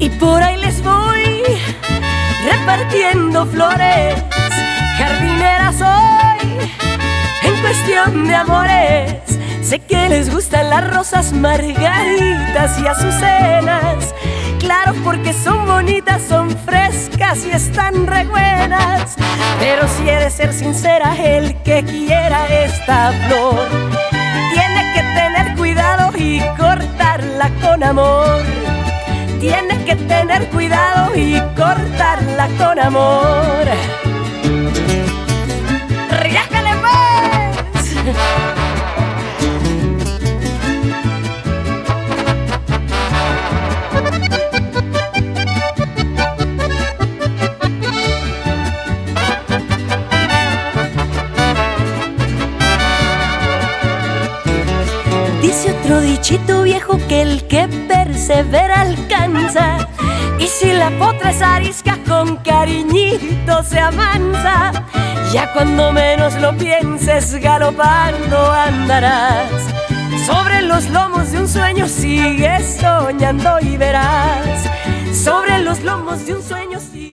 Y por ahí les voy repartiendo flores, jardinera soy en cuestión de amores. Sé que les gustan las rosas margaritas y azucenas. Claro, porque son son frescas y están re buenas. Pero si he de ser sincera, el que quiera esta flor tiene que tener cuidado y cortarla con amor. Tiene que tener cuidado y cortarla con amor. Dice otro dichito viejo que el que persevera alcanza. Y si la potra es arisca, con cariñito se amansa. Ya cuando menos lo pienses, galopando andarás. Sobre los lomos de un sueño sigues soñando y verás. Sobre los lomos de un sueño sigues.